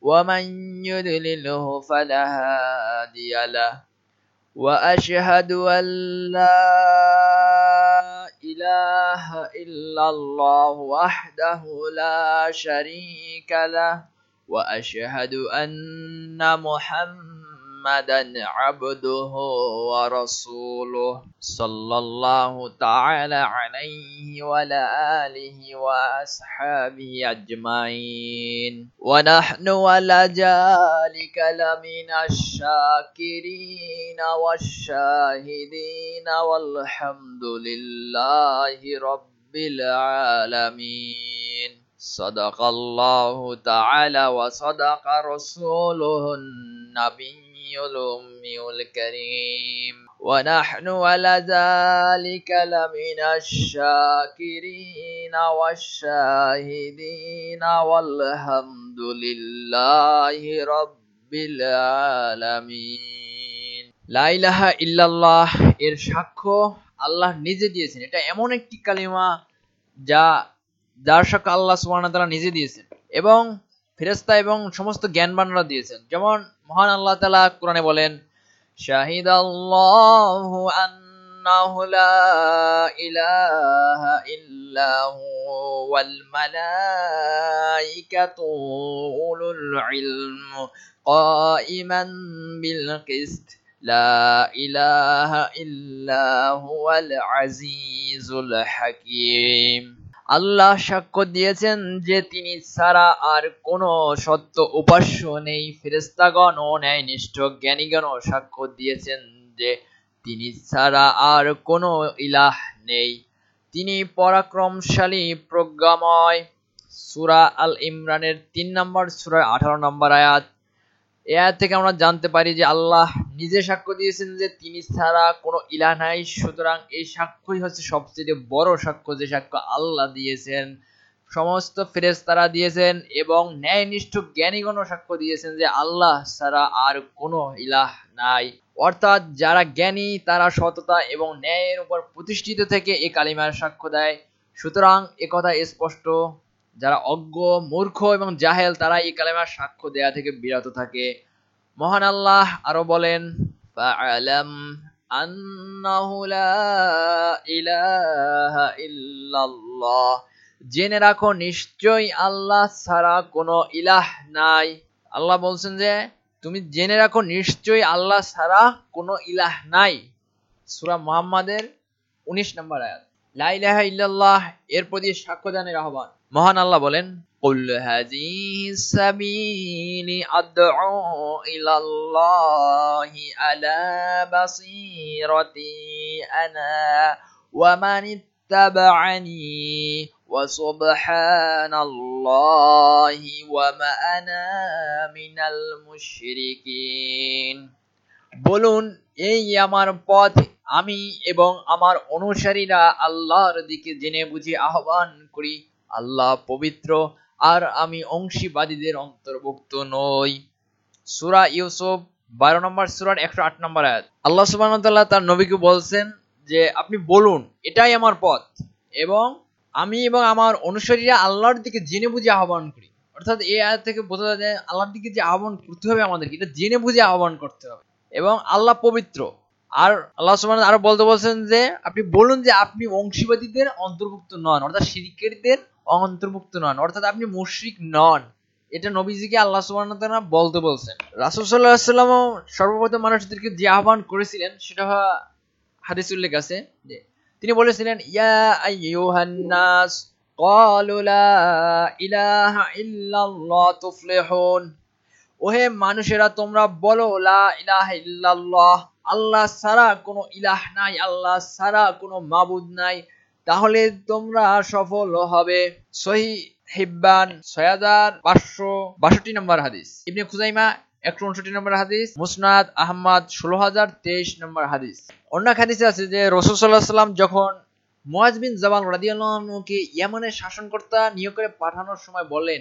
ومن يضلله فلا هادي له. وأشهد أن لا إله إلا الله وحده لا شريك له. وأشهد أن محمدا عبده ورسوله صلى الله تعالى عليه وعلى آله وأصحابه أجمعين. ونحن على ذلك لمن الشاكرين والشاهدين والحمد لله رب العالمين. صدق الله تعالى وصدق رسوله النبي الأمي الكريم ونحن على ذلك لمن الشاكرين والشاهدين والحمد لله رب العالمين لا إله إلا الله এর সাক্ষ্য আল্লাহ নিজে দিয়েছেন এটা এমন একটি কালিমা যা যার সাক্ষ্য আল্লাহ সুবহানাহু তাআলা নিজে দিয়েছেন এবং ফেরেশতা এবং সমস্ত জ্ঞানবানরা দিয়েছেন যেমন মহান আল্লাহ তাআলা কোরআনে বলেন শাহিদাল্লাহু আন্নাহু লা ইলাহা ইল্লা ওয়াল মালাইকাতু উলুল ইলম قائما بالقسط لا إله إلا هو العزيز الحكيم আল্লাহ সাক্ষ্য দিয়েছেন যে তিনি ছাড়া আর কোনো সত্য উপাস্য নেই। ফেরেস্তাগণ ও ন্যায়নিষ্ঠ জ্ঞানীগণও সাক্ষ্য দিয়েছেন যে তিনি ছাড়া আর কোনো ইলাহ নেই। তিনি পরাক্রমশালী, প্রজ্ঞাময়। সুরা আল ইমরানের তিন নম্বর সুরা আঠারো নম্বর আয়াত। এ থেকে আমরা জানতে পারি যে আল্লাহ নিজে সাক্ষ্য দিয়েছেন যে তিনি ছাড়া কোনো ইলা নাই। সুতরাং এই সাক্ষ্যই হচ্ছে সবচেয়ে বড় সাক্ষ্য, যে সাক্ষ্য আল্লাহ দিয়েছেন। সমস্ত ফেরেশতারা দিয়েছেন এবং ন্যায়নিষ্ঠ জ্ঞানীগণও সাক্ষ্য দিয়েছেন যে আল্লাহ ছাড়া আর কোনো ইলাহ নাই। অর্থাৎ যারা জ্ঞানী, তারা সততা এবং ন্যায়ের উপর প্রতিষ্ঠিত থেকে এ কালিমার সাক্ষ্য দেয়। সুতরাং একথা স্পষ্ট, যারা অজ্ঞ, মূর্খ এবং জাহেল, তারা এই কালিমার সাক্ষ্য দেয়া থেকে বিরত থাকে। মহান আল্লাহ আরও বলেন জেনে রাখো, নিশ্চয়ই আল্লাহ ছাড়া কোনো ইলাহ নাই। আল্লাহ বলছেন যে, তুমি জেনে রাখো, নিশ্চয়ই আল্লাহ ছাড়া কোনো ইলাহ নাই। সুরা মোহাম্মদের উনিশ নম্বর আয়াত। লাইলাহ ইল্লাল্লাহ, এর প্রতি সাক্ষ্য দানের আহ্বান। মহান আল্লাহ বলেন قل هذه سبيلي أدعو إلى الله على بصيرتي أنا ومن اتبعني وسبحان الله وما أنا من المشركين বলুন এই আমার পথ আমি এবং আমার অনুসারীরা আল্লাহর দিকে জেনে বুঝে আহ্বান করি আল্লাহ পবিত্র আর আমি অংশীবাদীদের অন্তর্ভুক্ত নই। সুরা ইউসুফ, বারো নম্বর সুরার একশো আট নম্বর আয়াত। আল্লাহ সুবাহ তার নবীকে বলছেন যে, আপনি বলুন, এটাই আমার পথ। এবং আমি এবং আমার অনুসারীরা আল্লাহর দিকে জেনে বুঝে আহ্বান করি। অর্থাৎ এই আয়াত থেকে বোঝা যায় আল্লাহর দিকে যে আহ্বান করতে হবে আমাদেরকে, এটা জেনে বুঝে আহ্বান করতে হবে। এবং আল্লাহ পবিত্র। আর আল্লাহ সুবহান আরও বলতে বলছেন যে, আপনি বলুন যে, আপনি অংশীবাদীদের অন্তর্ভুক্ত নন, অর্থাৎ শিরিকেরদের অন্তর্ভুক্ত নন, অর্থাৎ আপনি মুশরিক নন। এটা নবীজিকে আল্লাহ সুবাহ বলতে বলছেন। রাসুল সাল্লাহ সাল্লামও সর্বপ্রথম মানুষদেরকে যে আহ্বান করেছিলেন, সেটা হাদিস উল্লেখ আছে যে, তিনি বলেছিলেন, ইয়া আইয়ুহান্নাস ক্বালু লা ইলাহা ইল্লাল্লাহ তুফলিহুন। ওহে মানুষেরা, তোমরা বলো, লা ইলাহা ইল্লাল্লাহ, আল্লাহ সারা কোনো ইলাহ নাই, আল্লাহ সারা কোনো মাবুদ নাই। তাহলে তোমরা সফল হবে। সহি হিব্বান ছয় হাজার পাঁচশো বাষট্টি নম্বর হাদিস। ইবনে খুজাইমা একশো উনষট্টি নম্বর হাদিস। মুসনাদ আহমদ ষোলো হাজার তেইশ নম্বর হাদিস। অন্য হাদিসে আছে যে, রসুল সাল্লাহ সাল্লাম যখন মুয়াজ বিন জাবাল রাদিয়াল্লাহুকে ইয়ামানের শাসনকর্তা নিয়োগ করে পাঠানোর সময় বলেন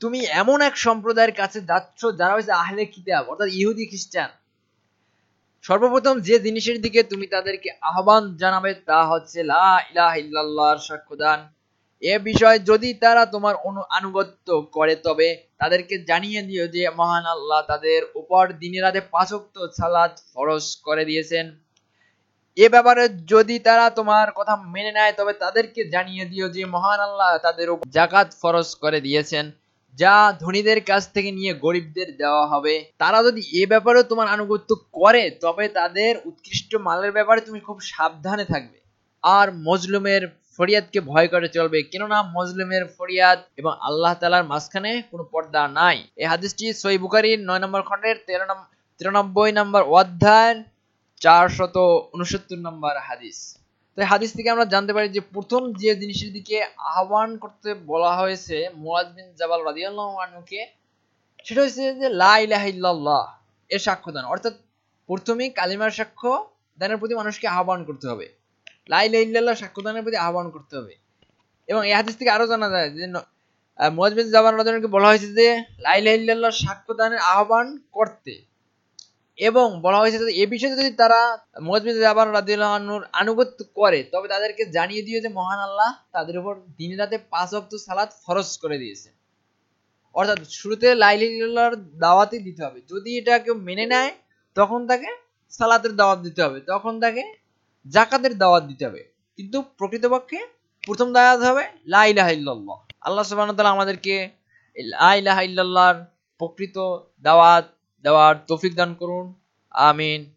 তুমি এমন এক সম্প্রদায়ের কাছে যাচ্ছ যারা হচ্ছে আহলে কিতাব, অর্থাৎ ইহুদি খ্রিস্টান। সর্বপ্রথম যে জিনিসের দিকে তুমি তাদেরকে আহ্বান জানাবে তা হচ্ছে সাক্ষ্যদান। এ বিষয়ে যদি তারা তোমার অনু, আনুগত্য করে, তবে তাদেরকে জানিয়ে দিও যে, মহান আল্লাহ তাদের উপর দিনের রাতে পাঁচক্ত সালাত ফরজ করে দিয়েছেন। এ ব্যাপারে যদি তারা তোমার কথা মেনে নেয়, তবে তাদেরকে জানিয়ে দিও যে, মহান আল্লাহ তাদের উপর জাকাত ফরজ করে দিয়েছেন। যা ধনীদের কাছ থেকে নিয়ে গরিবদের দেওয়া হবে, তারা যদি এ ব্যাপারে তোমার আনুগত্য করে, তবে তাদের উৎকৃষ্ট মালের ব্যাপারে তুমি খুব সাবধানে থাকবে। আর মজলুমের ফরিয়াদকে ভয় করে চলবে, কেননা মজলুমের ফরিয়াদ এবং আল্লাহ তালার মাঝখানে কোনো পর্দা নাই। এই হাদিসটি সই বুকারির নয় নম্বর খণ্ডের তেরো নম্বর তিরানব্বই নম্বর অধ্যায় চারশত উনসত্তর নম্বর হাদিস। তো হাদিস থেকে আমরা জানতে পারি যে প্রথম যে জিনিসের দিকে আহ্বান করতে বলা হয়েছে মুয়াজ বিন জাবাল রাদিয়াল্লাহু আনহুকে, সেটা হচ্ছে যে লা ইলাহা ইল্লাল্লাহ এর সাক্ষ্য দান। অর্থাৎ প্রথমেই কালিমার সাক্ষ্য দানের প্রতি মানুষকে আহ্বান করতে হবে। লা ইলাহা ইল্লাল্লাহ সাক্ষ্য দানের প্রতি আহ্বান করতে হবে। এবং এই হাদিস থেকে আরও জানা যায় যে মুয়াজ বিন জাবাল রাদিয়াল্লাহু বলা হয়েছে যে লা ইলাহা ইল্লাল্লাহ সাক্ষ্য দানের আহ্বান করতে। এবং বলা হয়েছে যে এ বিষয়ে যদি তারা মজবিদ জাবান রাদিউল্লাহর আনুগত্য করে, তবে তাদেরকে জানিয়ে দিও যে মহান আল্লাহ তাদের উপর দিন রাতে পাঁচ অক্ত সালাত ফরজ করে দিয়েছে। অর্থাৎ শুরুতে লাইলিল্লাহর দাওয়াতই দিতে হবে। যদি এটা কেউ মেনে নেয়, তখন তাকে সালাতের দাওয়াত দিতে হবে, তখন তাকে জাকাতের দাওয়াত দিতে হবে। কিন্তু প্রকৃতপক্ষে প্রথম দাওয়াত হবে লা ইলাহা ইল্লাল্লাহ। আল্লাহ তাআলা আমাদেরকে লা ইলাহা ইল্লাল্লাহর প্রকৃত দাওয়াত দেওয়ার তৌফিক দান করুন। আমিন।